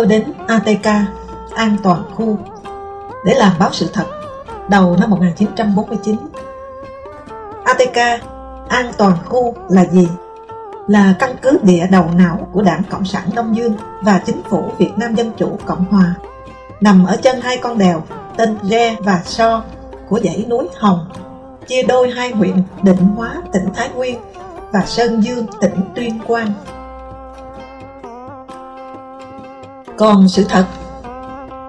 Tôi đến ATK, An Toàn Khu để làm báo sự thật đầu năm 1949. ATK, An Toàn Khu là gì? Là căn cứ địa đầu não của Đảng Cộng sản Đông Dương và Chính phủ Việt Nam Dân Chủ Cộng Hòa nằm ở chân hai con đèo tên Re và So của dãy núi Hồng chia đôi hai huyện Định Hóa tỉnh Thái Nguyên và Sơn Dương tỉnh Tuyên Quang Còn sự thật,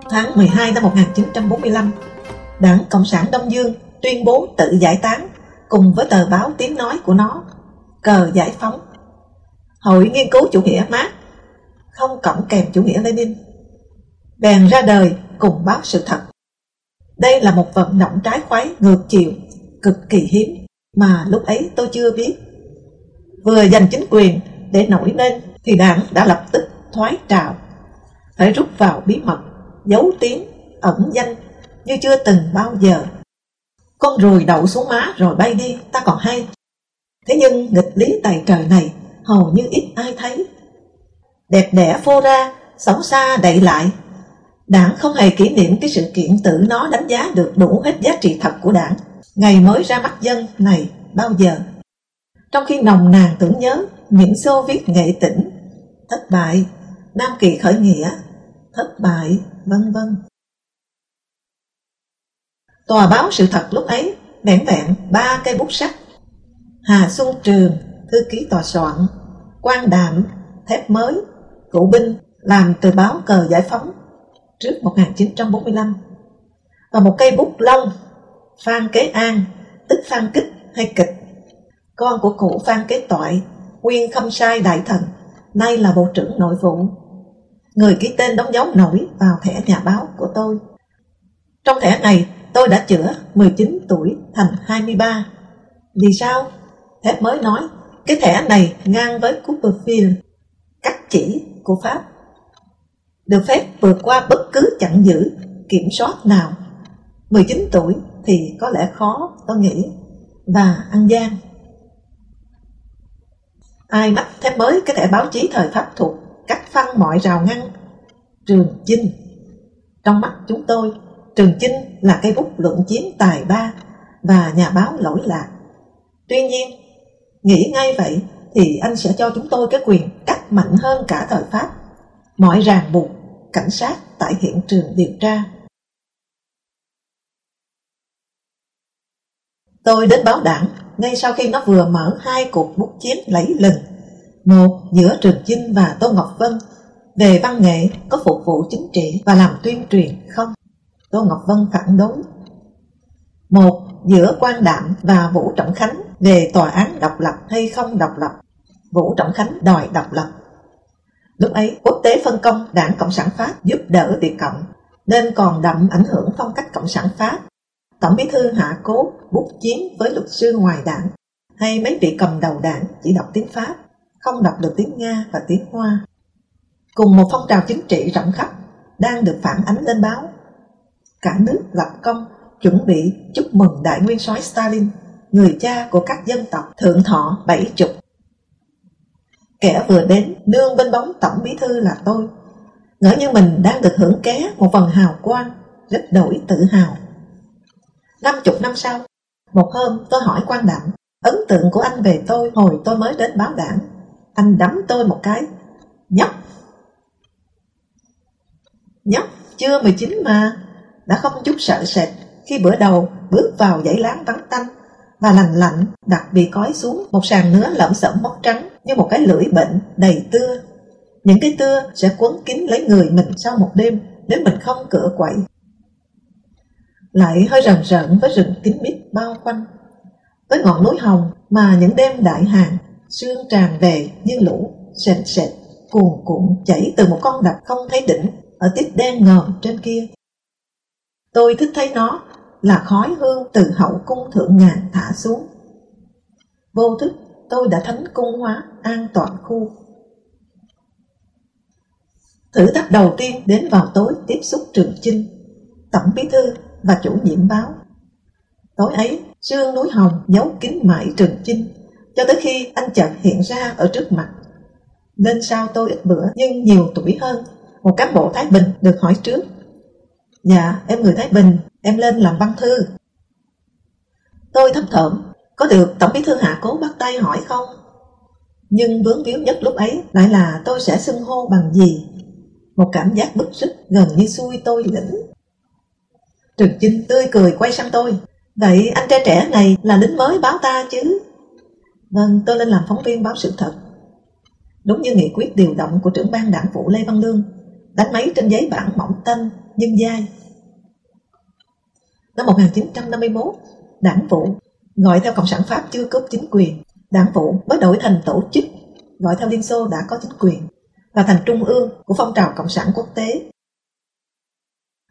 Tháng 12 năm 1945 Đảng Cộng sản Đông Dương tuyên bố tự giải tán cùng với tờ báo tiếng nói của nó, Cờ Giải Phóng. Hội Nghiên cứu Chủ nghĩa Marx không cộng kèm chủ nghĩa Lenin, bèn ra đời cùng báo sự thật. Đây là một vận động trái khoái ngược chiều, cực kỳ hiếm, mà lúc ấy tôi chưa biết. Vừa giành chính quyền để nổi lên thì đảng đã lập tức thoái trào phải rút vào bí mật, giấu tiếng, ẩn danh như chưa từng bao giờ. Con ruồi đậu xuống má rồi bay đi, ta còn hay. Thế nhưng nghịch lý tài trời này hầu như ít ai thấy. Đẹp đẽ phô ra, xấu xa đậy lại. Đảng không hề kỷ niệm cái sự kiện tự nó đánh giá được đủ hết giá trị thật của đảng, ngày mới ra mắt dân này bao giờ. Trong khi nồng nàn tưởng nhớ những xô viết nghệ tỉnh, thất bại nam kỳ khởi nghĩa, thất bại, vân vân. Tòa báo sự thật lúc ấy vẹn vẹn ba cây bút sắt. Hà xuân trường, thư ký tòa soạn, quan đạm thép mới cụ binh, làm từ báo cờ giải phóng trước 1945 và một cây bút lông, Phan Kế An, tức Phan Kích hay Kịch. Con của cụ Phan Kế Toại nguyên khâm sai đại thần, nay là bộ trưởng nội vụ người ký tên đóng dấu nổi vào thẻ nhà báo của tôi. Trong thẻ này tôi đã chữa 19 tuổi thành 23 vì sao? Thép mới nói cái thẻ này ngang với Cooperfield cắt chỉ của Pháp. Được phép vượt qua bất cứ chặn giữ, kiểm soát nào. 19 tuổi thì có lẽ khó, tôi nghĩ, và ăn gian. Ai mắc thép mới cái thẻ báo chí thời Pháp thuộc? Cắt phăng mọi rào ngăn. Trường Chinh Trong mắt chúng tôi, Trường Chinh là cây bút luận chiến tài ba và nhà báo lỗi lạc. Tuy nhiên, nghĩ ngay vậy thì anh sẽ cho chúng tôi cái quyền cắt mạnh hơn cả thời Pháp mọi ràng buộc cảnh sát tại hiện trường điều tra. Tôi đến báo đảng ngay sau khi nó vừa mở hai cuộc bút chiến lấy lừng. Một giữa Trường Chinh và Tô Ngọc Vân về văn nghệ có phục vụ chính trị và làm tuyên truyền không? Tô Ngọc Vân phản đối. Một giữa quan đạm và Vũ Trọng Khánh về tòa án độc lập hay không độc lập. Vũ Trọng Khánh đòi độc lập Lúc ấy, quốc tế phân công đảng Cộng sản Pháp giúp đỡ Việt Cộng, nên còn đậm ảnh hưởng phong cách Cộng sản Pháp. Tổng bí thư Hạ Cố bút chiến với luật sư ngoài đảng, hay mấy vị cầm đầu đảng chỉ đọc tiếng Pháp, không đọc được tiếng Nga và tiếng Hoa. Cùng một phong trào chính trị rộng khắp đang được phản ánh lên báo. Cả nước lập công chuẩn bị chúc mừng đại nguyên soái Stalin, người cha của các dân tộc thượng thọ bảy chục Kẻ vừa đến nương bên bóng tổng bí thư là tôi Ngỡ như mình đang được hưởng ké một phần hào quang Rất đổi tự hào Năm chục năm sau Một hôm tôi hỏi quan đảng Ấn tượng của anh về tôi hồi tôi mới đến báo đảng anh đấm tôi một cái Nhóc Nhóc chưa 19 mà Đã không chút sợ sệt Khi bữa đầu bước vào dãy láng vắng tanh Và lành lạnh đặt bị cói xuống Một sàn nứa lẫm sẫm móc trắng như một cái lưỡi bệnh đầy tưa. Những cái tưa sẽ quấn kín lấy người mình sau một đêm nếu mình không cửa quậy. lại hơi rần rợn với rừng kín mít bao quanh. Với ngọn núi hồng mà những đêm đại hàng, sương tràn về như lũ, sền sệt, cuồn cuộn chảy từ một con đập không thấy đỉnh ở tiết đen ngòm trên kia. Tôi thích thấy nó là khói hương từ hậu cung thượng ngàn thả xuống. Vô thức tôi đã thánh cung hóa an toàn khu. Thử thách đầu tiên đến vào tối tiếp xúc Trường Chinh, Tổng bí thư và chủ nhiệm báo. Tối ấy, sương núi hồng giấu kín mãi Trường Chinh, cho tới khi anh chợt hiện ra ở trước mặt. nên sau tôi ít bữa nhưng nhiều tuổi hơn, một cán bộ Thái Bình được hỏi trước. Dạ, em người Thái Bình, em lên làm văn thư. Tôi thấp thởm, có được Tổng bí thư Hạ Cố bắt tay hỏi không? Nhưng vướng víu nhất lúc ấy lại là tôi sẽ xưng hô bằng gì? Một cảm giác bức rứt gần như xui tôi lĩnh. Trường Chinh tươi cười quay sang tôi. Vậy anh trai trẻ này là lính mới báo ta chứ? Vâng, tôi lên làm phóng viên báo sự thật. Đúng như nghị quyết điều động của trưởng ban đảng vụ Lê Văn Lương, đánh máy trên giấy bản mỏng tanh nhưng dai. Năm 1951, đảng vụ gọi theo Cộng sản Pháp chưa cướp chính quyền, đảng vụ mới đổi thành tổ chức, gọi theo Liên Xô đã có chính quyền, và thành trung ương của phong trào Cộng sản quốc tế.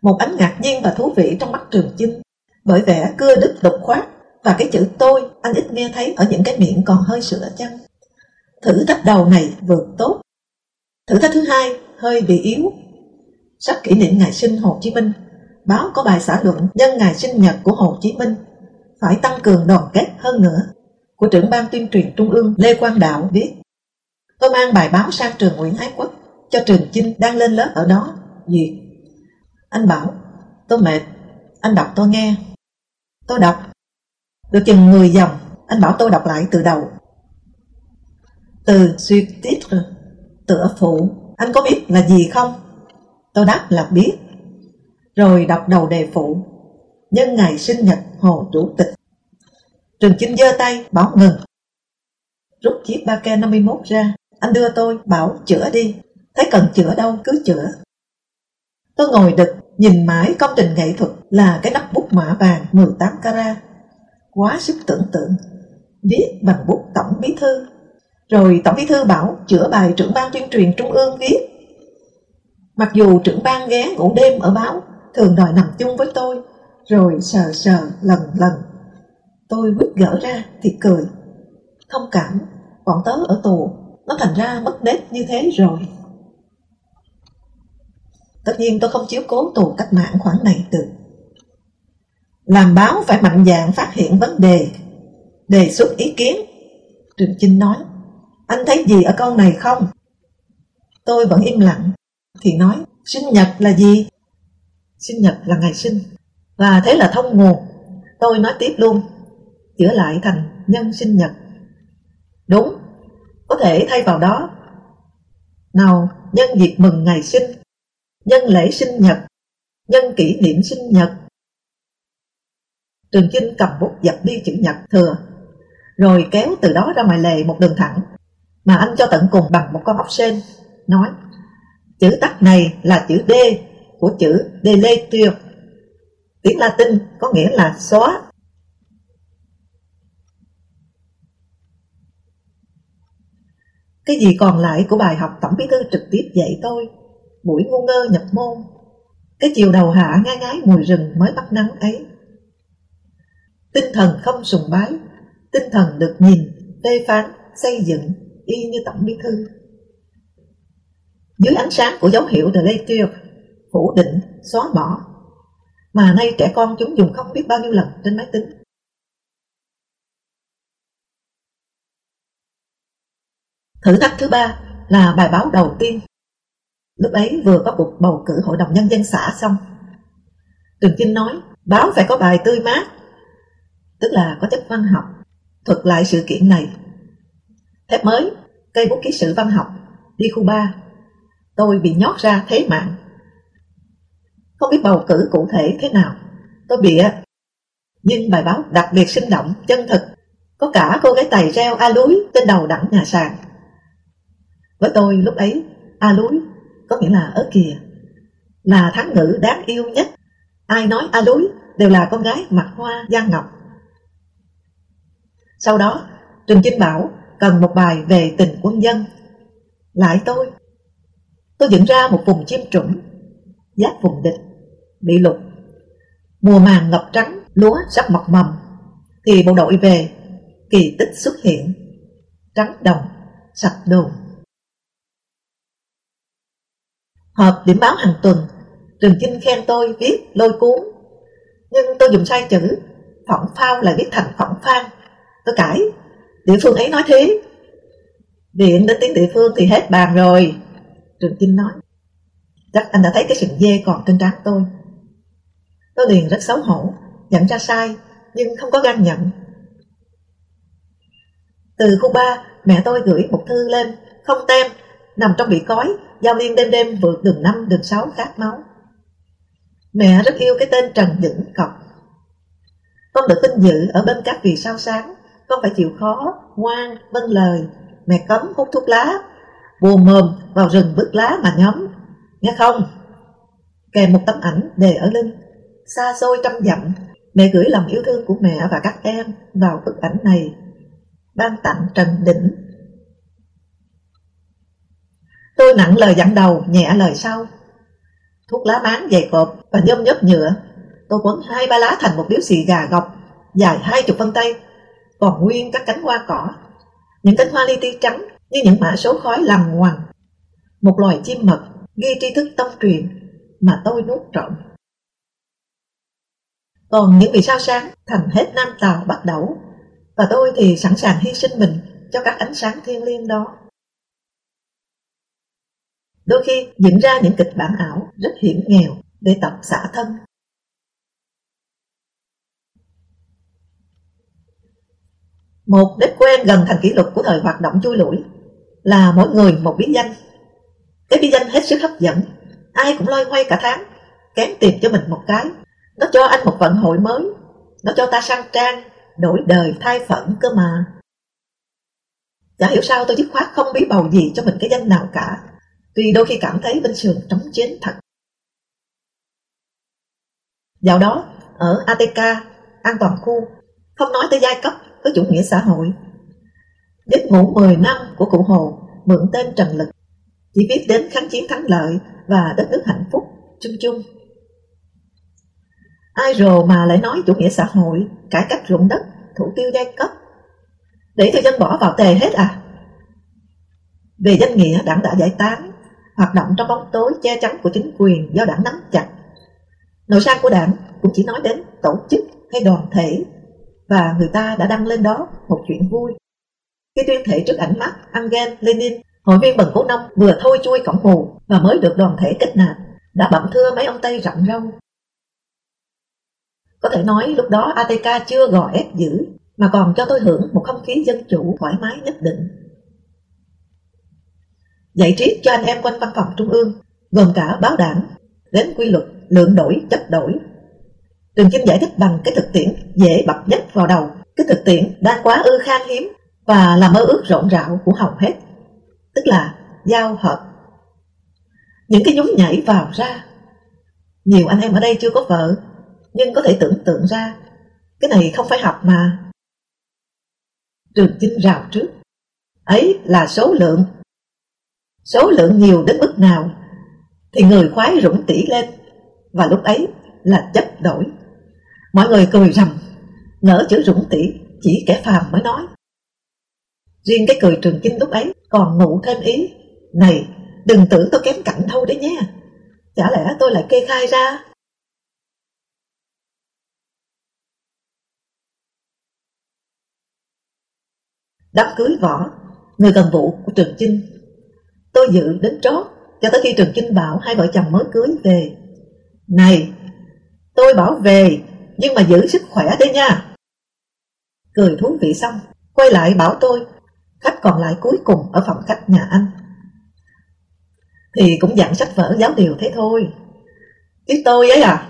Một ánh ngạc nhiên và thú vị trong mắt Trường Chinh, bởi vẻ cưa đứt độc khoát và cái chữ tôi anh ít nghe thấy ở những cái miệng còn hơi sữa chăng. Thử thách đầu này vượt tốt. Thử thách thứ hai hơi bị yếu. Sắp kỷ niệm ngày sinh Hồ Chí Minh, báo có bài xã luận nhân ngày sinh nhật của Hồ Chí Minh phải tăng cường đoàn kết hơn nữa của trưởng ban tuyên truyền trung ương Lê Quang Đạo viết tôi mang bài báo sang trường Nguyễn Ái Quốc cho trường Chinh đang lên lớp ở đó duyệt anh bảo tôi mệt anh đọc tôi nghe tôi đọc được chừng 10 dòng anh bảo tôi đọc lại từ đầu từ suy titre tựa phụ anh có biết là gì không tôi đáp là biết rồi đọc đầu đề phụ nhân ngày sinh nhật Hồ Chủ tịch. Trường Chinh giơ tay bảo ngừng. Rút chiếc ba ke 51 ra, anh đưa tôi bảo chữa đi, thấy cần chữa đâu cứ chữa. Tôi ngồi đực, nhìn mãi công trình nghệ thuật là cái nắp bút mã vàng 18 carat. Quá sức tưởng tượng, viết bằng bút tổng bí thư. Rồi tổng bí thư bảo chữa bài trưởng ban tuyên truyền trung ương viết. Mặc dù trưởng ban ghé ngủ đêm ở báo, thường đòi nằm chung với tôi, rồi sờ sờ lần lần. Tôi quyết gỡ ra thì cười. Thông cảm, bọn tớ ở tù, nó thành ra mất nết như thế rồi. Tất nhiên tôi không chiếu cố tù cách mạng khoản này được. Làm báo phải mạnh dạn phát hiện vấn đề, đề xuất ý kiến. Trường Chinh nói, anh thấy gì ở câu này không? Tôi vẫn im lặng, thì nói, sinh nhật là gì? Sinh nhật là ngày sinh. Và thế là thông nguồn Tôi nói tiếp luôn Chữa lại thành nhân sinh nhật Đúng Có thể thay vào đó Nào nhân dịp mừng ngày sinh Nhân lễ sinh nhật Nhân kỷ niệm sinh nhật Trường Chinh cầm bút dập đi chữ nhật thừa Rồi kéo từ đó ra ngoài lề một đường thẳng Mà anh cho tận cùng bằng một con ốc sen Nói Chữ tắt này là chữ D Của chữ Deletrio Tiếng Latin có nghĩa là xóa. Cái gì còn lại của bài học Tổng bí thư trực tiếp dạy tôi, buổi ngu ngơ nhập môn, cái chiều đầu hạ ngai ngái mùi rừng mới bắt nắng ấy. Tinh thần không sùng bái, tinh thần được nhìn, phê phán, xây dựng, y như Tổng bí thư. Dưới ánh sáng của dấu hiệu de lecture, phủ định, xóa bỏ, mà nay trẻ con chúng dùng không biết bao nhiêu lần trên máy tính. Thử thách thứ ba là bài báo đầu tiên. Lúc ấy vừa có cuộc bầu cử hội đồng nhân dân xã xong. Trường Chinh nói, báo phải có bài tươi mát, tức là có chất văn học, thuật lại sự kiện này. Thép mới, cây bút ký sự văn học, đi khu. Tôi bị nhót ra thế mạng không biết bầu cử cụ thể thế nào. Tôi bịa. Nhưng bài báo đặc biệt sinh động, chân thực. Có cả cô gái tài reo A lúi trên đầu đẳng nhà sàn. Với tôi lúc ấy, A lúi có nghĩa là ớt kìa. Là thắng ngữ đáng yêu nhất. Ai nói A lúi đều là con gái mặt hoa Giang Ngọc. Sau đó, trường Chinh bảo cần một bài về tình quân dân. Lại tôi, tôi dựng ra một vùng chim trũng, giáp vùng địch, bị lục. Mùa màng ngập trắng, lúa sắp mọc mầm, thì bộ đội về, kỳ tích xuất hiện, trắng đồng, sạch đồn. Họp điểm báo hàng tuần, Trường Chinh khen tôi viết lôi cuốn, nhưng tôi dùng sai chữ, phỏng phao lại viết thành phỏng phang. Tôi cãi, địa phương ấy nói thế. Điện đến tiếng địa phương thì hết bàn rồi, Trường Chinh nói. Chắc anh đã thấy cái sừng dê còn trên trán tôi. Tôi liền rất xấu hổ, nhận ra sai, nhưng không có gan nhận. Từ khu ba, mẹ tôi gửi một thư lên, không tem, nằm trong bị cói, giao liên đêm đêm vượt đường năm đường sáu khát máu. Mẹ rất yêu cái tên Trần Dĩnh Cọc. Con được vinh dự ở bên các vì sao sáng, con phải chịu khó, ngoan, vâng lời. Mẹ cấm hút thuốc lá, buồn mồm vào rừng bứt lá mà nhóm. Nghe không? Kèm một tấm ảnh để ở lưng, xa xôi trăm dặm, mẹ gửi lòng yêu thương của mẹ và các em vào bức ảnh này. Ban tặng Trần Đỉnh. Tôi nặng lời dặn đầu, nhẹ lời sau thuốc lá máng dày cộp và nhôm nhớp nhựa. Tôi quấn hai ba lá thành một điếu xì gà gọc, dài hai chục phân tay, còn nguyên các cánh hoa cỏ. Những cánh hoa li ti trắng như những mã số khói lằn ngoằn. Một loài chim mật ghi tri thức tông truyền mà tôi nuốt trọn. Còn những vì sao sáng thành hết nam tàu bắt đầu, và tôi thì sẵn sàng hy sinh mình cho các ánh sáng thiên liêng đó. Đôi khi diễn ra những kịch bản ảo rất hiểm nghèo để tập xả thân. Một nếp quen gần thành kỷ lục của thời hoạt động chui lủi là mỗi người một bí danh. Cái bí danh hết sức hấp dẫn, ai cũng loay hoay cả tháng, kém tìm cho mình một cái. Nó cho anh một vận hội mới, nó cho ta sang trang, đổi đời thay phận cơ mà. Chả hiểu sao tôi dứt khoát không biết bầu gì cho mình cái danh nào cả Tuy đôi khi cảm thấy bên sườn trống chiến thật. Dạo đó, ở ATK, an toàn khu, không nói tới giai cấp với chủ nghĩa xã hội. Giấc ngủ 10 năm của cụ Hồ mượn tên Trần Lực, chỉ biết đến kháng chiến thắng lợi và đất nước hạnh phúc chung chung. Ai rồ mà lại nói chủ nghĩa xã hội, cải cách ruộng đất, thủ tiêu giai cấp, để cho dân bỏ vào tề hết à? Về danh nghĩa đảng đã giải tán, hoạt động trong bóng tối che chắn của chính quyền do đảng nắm chặt. Nội sang của đảng cũng chỉ nói đến tổ chức hay đoàn thể và người ta đã đăng lên đó một chuyện vui. Khi tuyên thệ trước ảnh mắt Angel Lenin, hội viên bần cố nông vừa thôi chui cổng mù và mới được đoàn thể kết nạp, đã bẩm thưa mấy ông Tây rặng râu. Có thể nói lúc đó ATK chưa gò ép dữ, mà còn cho tôi hưởng một không khí dân chủ thoải mái nhất định dạy triết cho anh em quanh văn phòng trung ương, gồm cả báo đảng, đến quy luật, lượng đổi, chất đổi. Trường Kim giải thích bằng cái thực tiễn dễ bập nhất vào đầu, cái thực tiễn đang quá ư khan hiếm và là mơ ước rộn rạo của hầu hết, tức là giao hợp. Những cái nhún nhảy vào ra. Nhiều anh em ở đây chưa có vợ, nhưng có thể tưởng tượng ra, cái này không phải học mà. Trường Chinh rào trước, ấy là số lượng số lượng nhiều đến mức nào thì người khoái rủng tỉ lên và lúc ấy là chấp đổi mọi người cười rầm. Nở chữ rủng tỉ chỉ kẻ phàm mới nói. Riêng cái cười trường chinh lúc ấy còn ngụ thêm ý này đừng tưởng tôi kém cạnh thôi đấy nhé. Chả lẽ tôi lại kê khai ra? Đám cưới võ người cần vụ của trường chinh. Tôi dự đến chót cho tới khi Trường Chinh bảo hai vợ chồng mới cưới về. Này, tôi bảo về nhưng mà giữ sức khỏe đấy nha. Cười thú vị xong, quay lại bảo tôi, khách còn lại cuối cùng ở phòng khách nhà anh. Thì cũng dặn sách vở giáo điều thế thôi. Chứ tôi ấy à,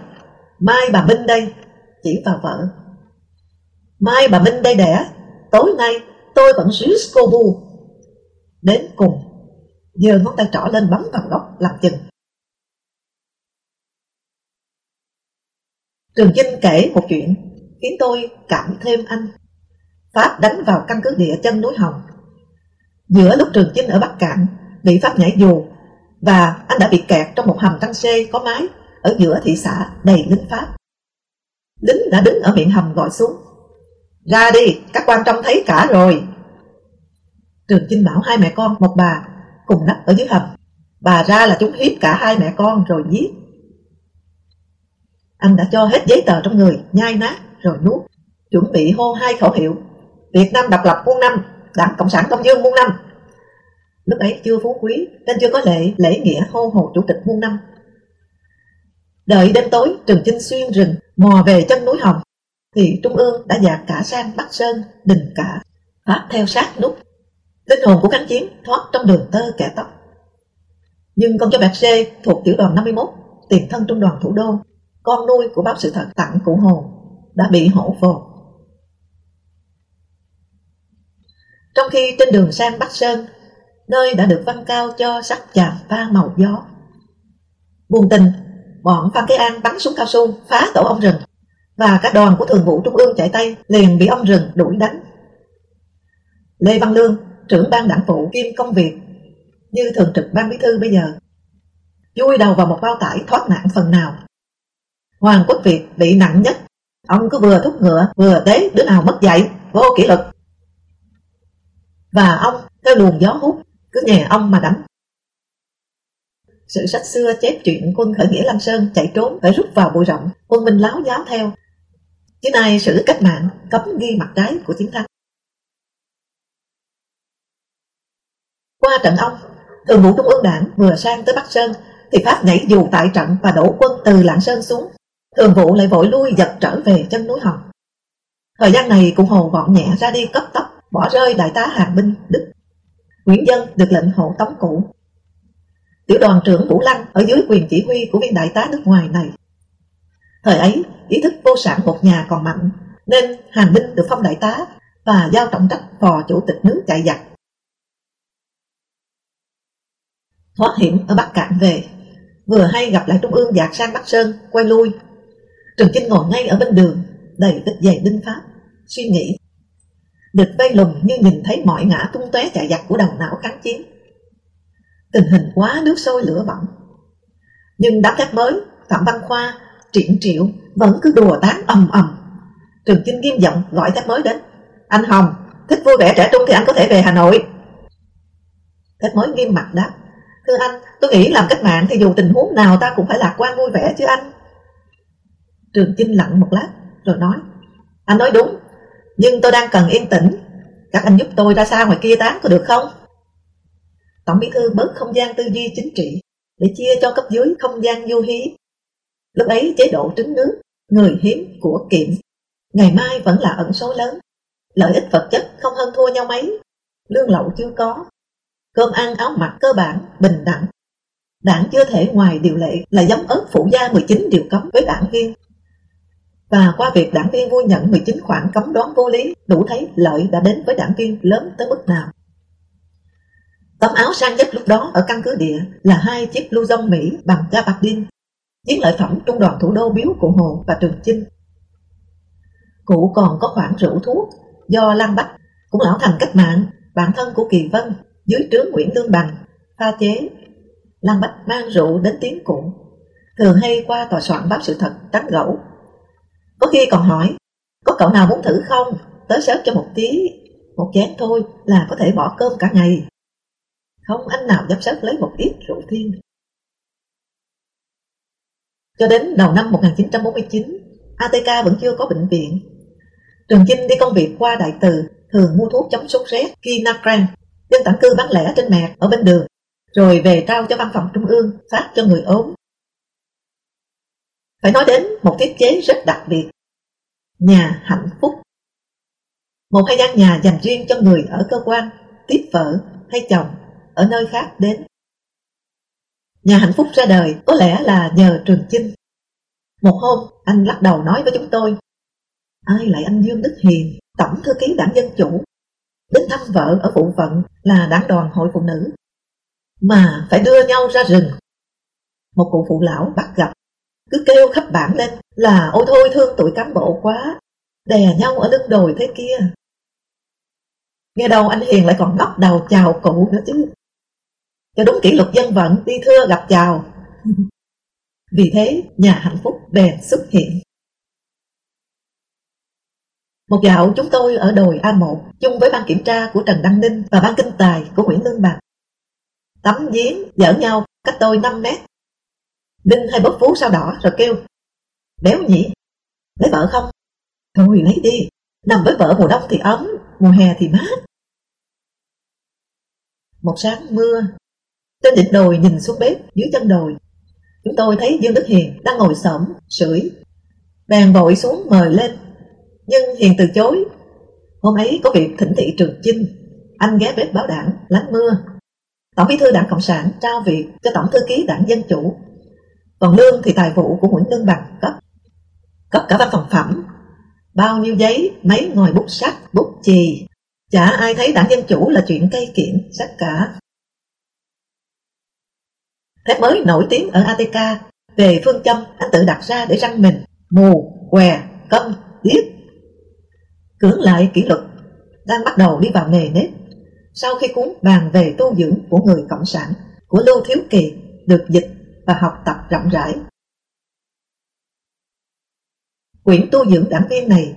mai bà Minh đây, chỉ vào vợ. Mai bà Minh đây đẻ, tối nay tôi vẫn xíu Scobu. Đến cùng giờ ngón tay trỏ lên bấm vào góc làm chừng Trường Chinh kể một chuyện khiến tôi cảm thêm anh. Pháp đánh vào căn cứ địa chân núi Hồng. Giữa lúc Trường Chinh ở Bắc Cạn bị Pháp nhảy dù và anh đã bị kẹt trong một hầm tăng xê có mái ở giữa thị xã đầy lính Pháp. Lính đã đứng ở miệng hầm gọi xuống. Ra đi, các quan trông thấy cả rồi. Trường Chinh bảo hai mẹ con, một bà, cùng nấp ở dưới hầm. Bà ra là chúng hiếp cả hai mẹ con rồi giết. Anh đã cho hết giấy tờ trong người, nhai nát rồi nuốt, chuẩn bị hô hai khẩu hiệu. Việt Nam độc lập muôn năm, Đảng Cộng sản Đông Dương muôn năm. Lúc ấy chưa phú quý, nên chưa có lệ lễ nghĩa hô hồ chủ tịch muôn năm. Đợi đêm tối, Trường Chinh xuyên rừng, mò về chân núi Hồng, thì Trung ương đã dạt cả sang Bắc Sơn, Đình Cả, Pháp theo sát nút. Linh hồn của kháng chiến thoát trong đường tơ kẻ tóc. Nhưng con cho bạc C thuộc tiểu đoàn 51, tiền thân trung đoàn thủ đô, con nuôi của báo sự thật tặng cụ Hồ, đã bị hổ vồ. Trong khi trên đường sang Bắc Sơn, nơi đã được văn cao cho sắc chạm pha màu gió. Buồn tình, bọn Phan Kế An bắn súng cao su phá tổ ong rừng và các đoàn của thường vụ trung ương chạy tay liền bị ong rừng đuổi đánh. Lê Văn Lương, trưởng ban đảng vụ kiêm công việc như thường trực ban bí thư bây giờ, vui đầu vào một bao tải thoát nạn phần nào. Hoàng Quốc Việt bị nặng nhất, ông cứ vừa thúc ngựa vừa tế đứa nào mất dạy, vô kỷ luật. Và ông theo luồng gió hút cứ nhè ông mà đánh. Sự sách xưa chép chuyện quân khởi nghĩa Lam Sơn chạy trốn phải rút vào bụi rộng, quân Minh láo giáo theo. Chứ nay sử cách mạng cấm ghi mặt trái của chiến thắng. Qua trận ông, thường vụ Trung ương Đảng vừa sang tới Bắc Sơn thì Pháp nhảy dù tại trận và đổ quân từ Lạng Sơn xuống. Thường vụ lại vội lui giật trở về chân núi Hồng. Thời gian này cũng hồ gọn nhẹ ra đi cấp tốc, bỏ rơi đại tá hàng binh Đức. Nguyễn Dân được lệnh hộ tống cũ. Tiểu đoàn trưởng Vũ Lăng ở dưới quyền chỉ huy của viên đại tá nước ngoài này. Thời ấy, ý thức vô sản một nhà còn mạnh, nên hàng binh được phong đại tá và giao trọng trách phò chủ tịch nước chạy giặc. Thoát hiểm ở Bắc Cạn về, vừa hay gặp lại Trung ương dạt sang Bắc Sơn, quay lui. Trường Chinh ngồi ngay ở bên đường, đầy vết giày binh pháp, suy nghĩ. Địch vây lùng như nhìn thấy mọi ngã tung tóe chạy giặc của đầu não kháng chiến. Tình hình quá nước sôi lửa bỏng. Nhưng đám khác mới, Phạm Văn Khoa, Triển Triệu vẫn cứ đùa tán ầm ầm. Trường Chinh nghiêm giọng gọi thép mới đến. Anh Hồng, thích vui vẻ trẻ trung thì anh có thể về Hà Nội. Thép mới nghiêm mặt đáp. Thưa anh, tôi nghĩ làm cách mạng thì dù tình huống nào ta cũng phải lạc quan vui vẻ chứ anh. Trường Chinh lặng một lát rồi nói Anh nói đúng Nhưng tôi đang cần yên tĩnh. Các anh giúp tôi ra xa ngoài kia tán có được không? Tổng bí thư bớt không gian tư duy chính trị Để chia cho cấp dưới không gian du hí. Lúc ấy chế độ trứng nước Người hiếm của kiệm Ngày mai vẫn là ẩn số lớn. Lợi ích vật chất không hơn thua nhau mấy Lương lậu chưa có. Cơm ăn áo mặc cơ bản, bình đẳng. Đảng chưa thể ngoài điều lệ là giống ớt phụ gia 19 điều cấm với đảng viên và qua việc đảng viên vui nhận 19 khoản cấm đoán vô lý, đủ thấy lợi đã đến với đảng viên lớn tới mức nào. Tấm áo sang nhất lúc đó ở căn cứ địa là hai chiếc lưu dông Mỹ bằng gabardine, chiến lợi phẩm trung đoàn thủ đô biếu cụ Hồ và Trường Chinh. Cụ còn có khoản rượu thuốc do Lan Bách, cũng lão thành cách mạng, bản thân của Kỳ Vân, dưới trướng Nguyễn Lương Bằng, pha chế. Lan Bách mang rượu đến tiếng cụ, thường hay qua tòa soạn báo sự thật tán gẫu có khi còn hỏi, có cậu nào muốn thử không? Tới sớt cho một tí, một chén thôi là có thể bỏ cơm cả ngày. Không anh nào dám sớt lấy một ít rượu thiên. Cho đến đầu năm 1949, ATK vẫn chưa có bệnh viện. Trường Chinh đi công việc qua đại từ, thường mua thuốc chống sốt rét Kinacran, dân tản cư bán lẻ trên mẹt ở bên đường, rồi về trao cho văn phòng trung ương phát cho người ốm phải nói đến một thiết chế rất đặc biệt. Nhà hạnh phúc. Một hay gian nhà dành riêng cho người ở cơ quan, tiếp vợ hay chồng ở nơi khác đến. Nhà hạnh phúc ra đời có lẽ là nhờ Trường Chinh. Một hôm, anh lắc đầu nói với chúng tôi, ai lại anh Dương Đức Hiền, tổng thư ký đảng Dân Chủ, đến thăm vợ ở phụ phận là đảng đoàn hội phụ nữ, mà phải đưa nhau ra rừng. Một cụ phụ lão bắt gặp cứ kêu khắp bản lên là ôi thôi thương tụi cán bộ quá, đè nhau ở lưng đồi thế kia. Nghe đầu anh Hiền lại còn ngóc đầu chào cụ nữa chứ. Cho đúng kỷ luật dân vận đi thưa gặp chào. Vì thế nhà hạnh phúc bèn xuất hiện. Một dạo chúng tôi ở đồi A1 chung với ban kiểm tra của Trần Đăng Ninh và ban kinh tài của Nguyễn Lương Bạc Tắm giếng dở nhau cách tôi 5 mét đinh hay bóp phú sao đỏ rồi kêu Béo nhỉ, lấy vợ không? Thôi lấy đi, nằm với vợ mùa đông thì ấm, mùa hè thì mát. Một sáng mưa, trên đỉnh đồi nhìn xuống bếp dưới chân đồi. Chúng tôi thấy Dương Đức Hiền đang ngồi xổm sưởi Bèn vội xuống mời lên nhưng Hiền từ chối. Hôm ấy có việc thỉnh thị Trường Chinh, anh ghé bếp báo đảng, lánh mưa. Tổng bí thư đảng Cộng sản trao việc cho Tổng thư ký đảng Dân Chủ. Còn lương thì tài vụ của Nguyễn Lương Bằng cấp. Cấp cả văn phòng phẩm. Bao nhiêu giấy, mấy ngòi bút sắt, bút chì. Chả ai thấy đảng Dân Chủ là chuyện cây kiện, sách cả. Thép mới nổi tiếng ở ATK về phương châm anh tự đặt ra để răng mình, mù, què, câm, điếc cưỡng lại kỷ luật đang bắt đầu đi vào nghề nếp sau khi cuốn bàn về tu dưỡng của người cộng sản của lưu thiếu kỳ được dịch và học tập rộng rãi. Quyển tu dưỡng đảng viên này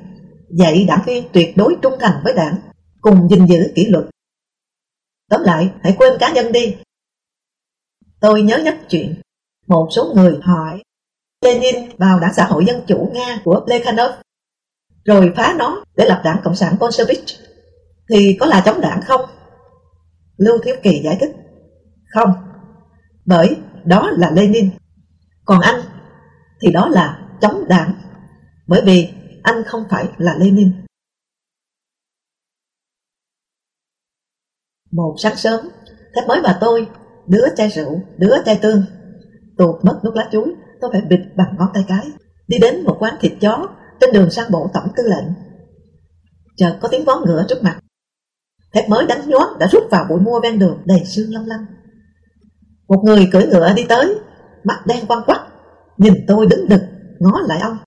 dạy đảng viên tuyệt đối trung thành với đảng cùng gìn giữ kỷ luật. Tóm lại hãy quên cá nhân đi. Tôi nhớ nhất chuyện một số người hỏi Lenin vào đảng xã hội dân chủ Nga của Plekhanov rồi phá nó để lập đảng Cộng sản Bolshevik. Thì có là chống đảng không? Lưu Thiếu Kỳ giải thích Không, bởi đó là Lenin Còn anh thì đó là chống đảng Bởi vì anh không phải là Lenin Một sáng sớm, thép mới và tôi Đứa chai rượu, đứa chai tương Tuột mất nước lá chuối Tôi phải bịt bằng ngón tay cái Đi đến một quán thịt chó trên đường sang bộ tổng tư lệnh. Chợt có tiếng vó ngựa trước mặt. Thép mới đánh nhót đã rút vào bụi mua ven đường đầy sương long lanh. Một người cưỡi ngựa đi tới, mắt đen quăng quắc, nhìn tôi đứng đực, ngó lại ông.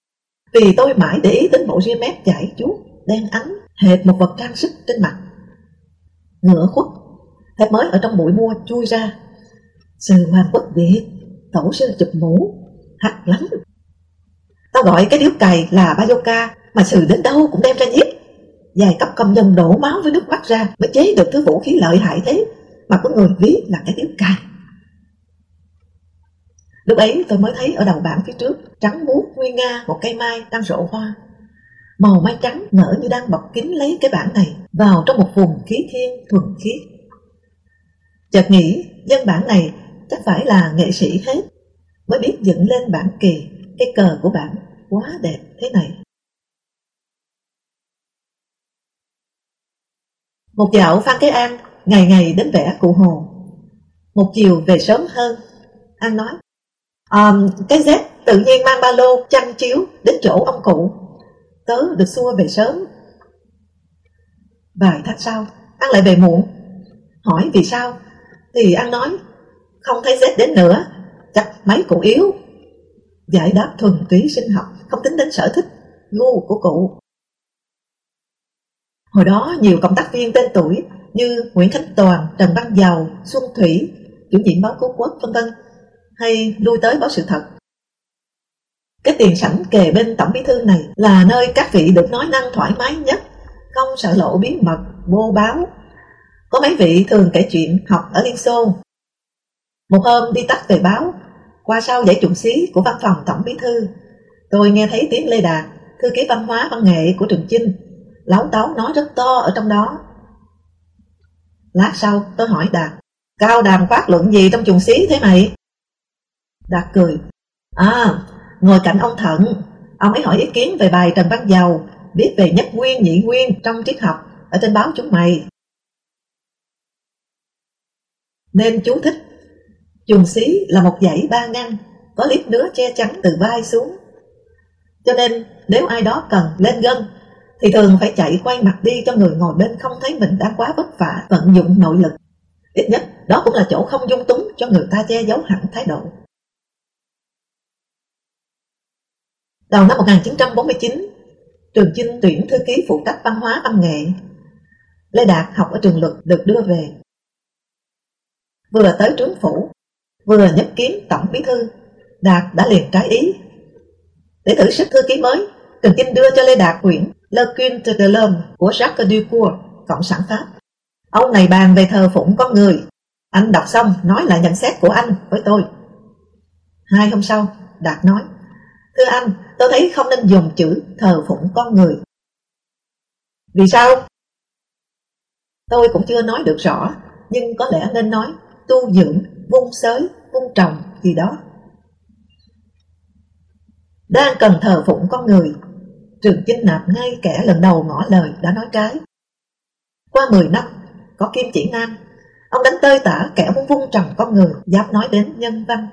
Vì tôi mãi để ý đến bộ ria mép chảy chuốt, đen ánh, hệt một vật trang sức trên mặt. Ngựa khuất, hệt mới ở trong bụi mua chui ra. Sư hoàng quốc Việt, tổ sư chụp mũ, hạt lắm Tao gọi cái điếu cày là Bayoka Mà xử đến đâu cũng đem ra giết Vài cấp công nhân đổ máu với nước mắt ra Mới chế được thứ vũ khí lợi hại thế Mà có người ví là cái điếu cày Lúc ấy tôi mới thấy ở đầu bảng phía trước Trắng muốt nguyên nga một cây mai đang rộ hoa Màu mai trắng nở như đang bọc kín lấy cái bảng này Vào trong một vùng khí thiên thuần khiết Chợt nghĩ dân bản này chắc phải là nghệ sĩ hết Mới biết dựng lên bản kỳ cái cờ của bạn quá đẹp thế này. Một dạo Phan Kế An ngày ngày đến vẽ cụ Hồ. Một chiều về sớm hơn, An nói, um, cái Z tự nhiên mang ba lô chăn chiếu đến chỗ ông cụ. Tớ được xua về sớm. Vài tháng sau, ăn lại về muộn. Hỏi vì sao? Thì ăn nói, không thấy Z đến nữa, chắc mấy cụ yếu giải đáp thuần túy sinh học, không tính đến sở thích, ngu của cụ. Hồi đó nhiều cộng tác viên tên tuổi như Nguyễn Khánh Toàn, Trần Văn Giàu, Xuân Thủy, chủ nhiệm báo Cứu Quốc vân vân hay lui tới báo sự thật. Cái tiền sảnh kề bên tổng bí thư này là nơi các vị được nói năng thoải mái nhất, không sợ lộ bí mật, vô báo. Có mấy vị thường kể chuyện học ở Liên Xô. Một hôm đi tắt về báo, qua sau dãy trụng xí của văn phòng tổng bí thư, tôi nghe thấy tiếng Lê Đạt, thư ký văn hóa văn nghệ của Trường Chinh, láo táo nói rất to ở trong đó. Lát sau tôi hỏi Đạt, cao đàm phát luận gì trong trùng xí thế mày? Đạt cười, à, ngồi cạnh ông Thận, ông ấy hỏi ý kiến về bài Trần Văn Dầu, viết về nhất nguyên nhị nguyên trong triết học ở trên báo chúng mày. Nên chú thích Chuồng xí là một dãy ba ngăn, có lít nứa che chắn từ vai xuống. Cho nên nếu ai đó cần lên gân, thì thường phải chạy quay mặt đi cho người ngồi bên không thấy mình đang quá vất vả vận dụng nội lực. Ít nhất đó cũng là chỗ không dung túng cho người ta che giấu hẳn thái độ. Đầu năm 1949, Trường Chinh tuyển thư ký phụ trách văn hóa văn nghệ. Lê Đạt học ở trường luật được đưa về. Vừa tới trướng phủ, vừa nhất kiến tổng bí thư, Đạt đã liền trái ý. Để thử sức thư ký mới, Trường Chinh đưa cho Lê Đạt quyển Le Culte de l'Homme của Jacques Ducour, Cộng sản Pháp. Ông này bàn về thờ phụng con người. Anh đọc xong nói lại nhận xét của anh với tôi. Hai hôm sau, Đạt nói, Thưa anh, tôi thấy không nên dùng chữ thờ phụng con người. Vì sao? Tôi cũng chưa nói được rõ, nhưng có lẽ nên nói tu dưỡng, vung sới, vung trồng gì đó. Đang cần thờ phụng con người, Trường Chinh Nạp ngay kẻ lần đầu ngỏ lời đã nói trái. Qua 10 năm, có Kim Chỉ Nam, ông đánh tơi tả kẻ muốn vung trồng con người, dám nói đến nhân văn.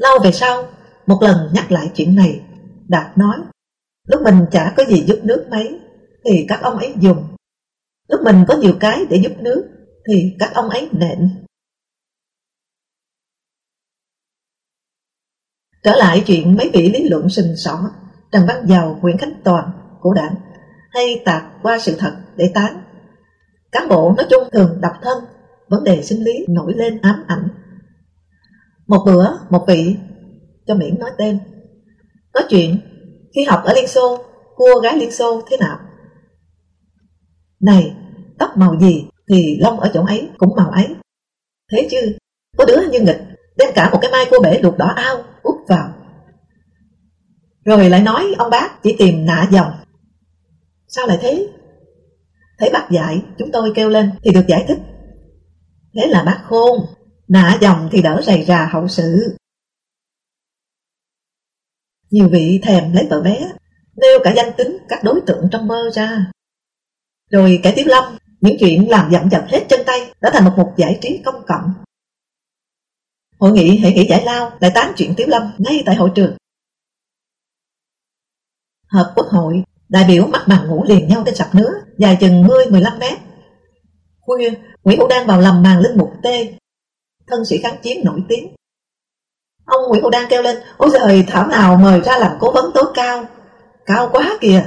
Lâu về sau, một lần nhắc lại chuyện này, Đạt nói, lúc mình chả có gì giúp nước mấy, thì các ông ấy dùng. Lúc mình có nhiều cái để giúp nước, thì các ông ấy nện. Trở lại chuyện mấy vị lý luận sình sỏ, Trần Văn Dầu, Nguyễn Khánh Toàn của đảng, hay tạc qua sự thật để tán. Cán bộ nói chung thường độc thân, vấn đề sinh lý nổi lên ám ảnh. Một bữa, một vị cho miễn nói tên. Có chuyện, khi học ở Liên Xô, cua gái Liên Xô thế nào? Này, tóc màu gì thì lông ở chỗ ấy cũng màu ấy. Thế chứ, có đứa như nghịch, đem cả một cái mai cua bể luộc đỏ ao, úp vào. Rồi lại nói ông bác chỉ tìm nạ dòng. Sao lại thế? Thấy bác dạy, chúng tôi kêu lên thì được giải thích. Thế là bác khôn, nã dòng thì đỡ rầy rà hậu sự. Nhiều vị thèm lấy vợ bé, nêu cả danh tính các đối tượng trong mơ ra. Rồi kể Tiếu Lâm, những chuyện làm dậm dập hết chân tay đã thành một mục giải trí công cộng. Hội nghị hệ nghị giải lao lại tán chuyện Tiếu Lâm ngay tại hội trường. Hợp quốc hội, đại biểu mắt bằng ngủ liền nhau trên sạp nứa, dài chừng 10-15 mét. Khuya, Nguyễn Hữu đang vào lầm màn linh mục tê, thân sĩ kháng chiến nổi tiếng. Ông Nguyễn Hữu Đan kêu lên, Ôi giời, thảo nào mời ra làm cố vấn tối cao? Cao quá kìa.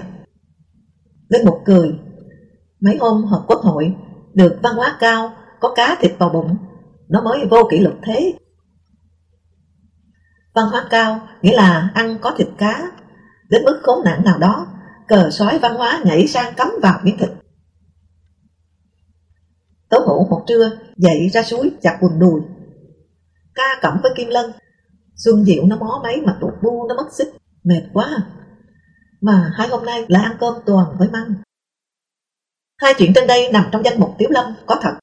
Linh Mục cười, Mấy hôm họp quốc hội, Được văn hóa cao, Có cá thịt vào bụng, Nó mới vô kỷ luật thế. Văn hóa cao Nghĩa là ăn có thịt cá, Đến mức khốn nạn nào đó, Cờ sói văn hóa nhảy sang cắm vào miếng thịt. Tố ngủ một trưa, Dậy ra suối chặt quần đùi. Ca cẩm với Kim Lân. Xuân Diệu nó bó mấy mà tụt bu, nó mất xích Mệt quá. Mà hai hôm nay là ăn cơm toàn với măng. Hai chuyện trên đây nằm trong danh mục Tiếu Lâm, có thật.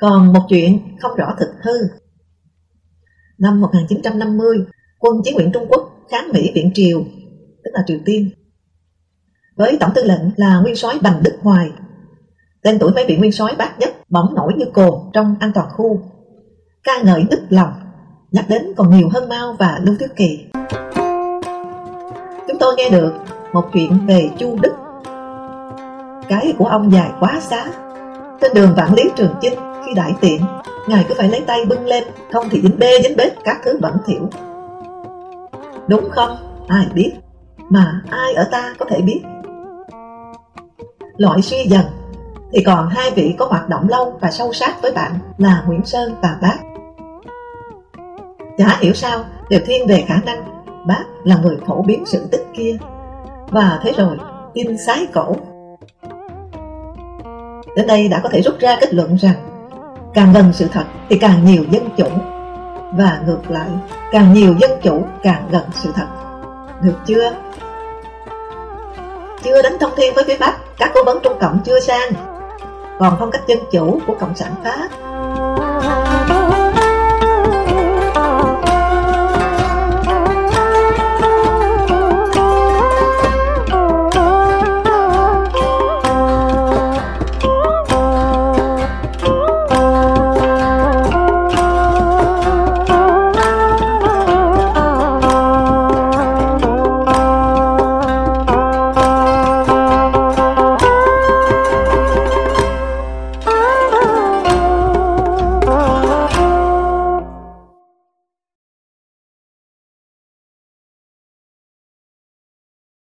Còn một chuyện không rõ thực hư Năm 1950 Quân chiến nguyện Trung Quốc kháng Mỹ viện Triều, Tức là Triều Tiên. Với tổng tư lệnh là nguyên soái Bành Đức Hoài. Tên tuổi mấy vị nguyên soái bác nhất bỗng nổi như cồn trong an toàn khu ca ngợi nức lòng nhắc đến còn nhiều hơn Mao và Lưu Thiếu Kỳ. Chúng tôi nghe được một chuyện về Chu Đức. Cái của ông dài quá xá. Trên đường vạn lý trường chinh khi đại tiện, ngài cứ phải lấy tay bưng lên, không thì dính bê dính bết các thứ bẩn thỉu. Đúng không? Ai biết? Mà ai ở ta có thể biết? Loại suy dần thì còn hai vị có hoạt động lâu và sâu sát với bạn là Nguyễn Sơn và Bác. Chả hiểu sao, đều thiên về khả năng Bác là người phổ biến sự tích kia. Và thế rồi tin sái cổ. Đến đây đã có thể rút ra kết luận rằng Càng gần sự thật thì càng nhiều dân chủ. Và ngược lại, Càng nhiều dân chủ càng gần sự thật. Được chưa? Chưa đánh thông thiên với phía Bắc Các cố vấn Trung Cộng chưa sang. Còn phong cách dân chủ của Cộng sản Pháp.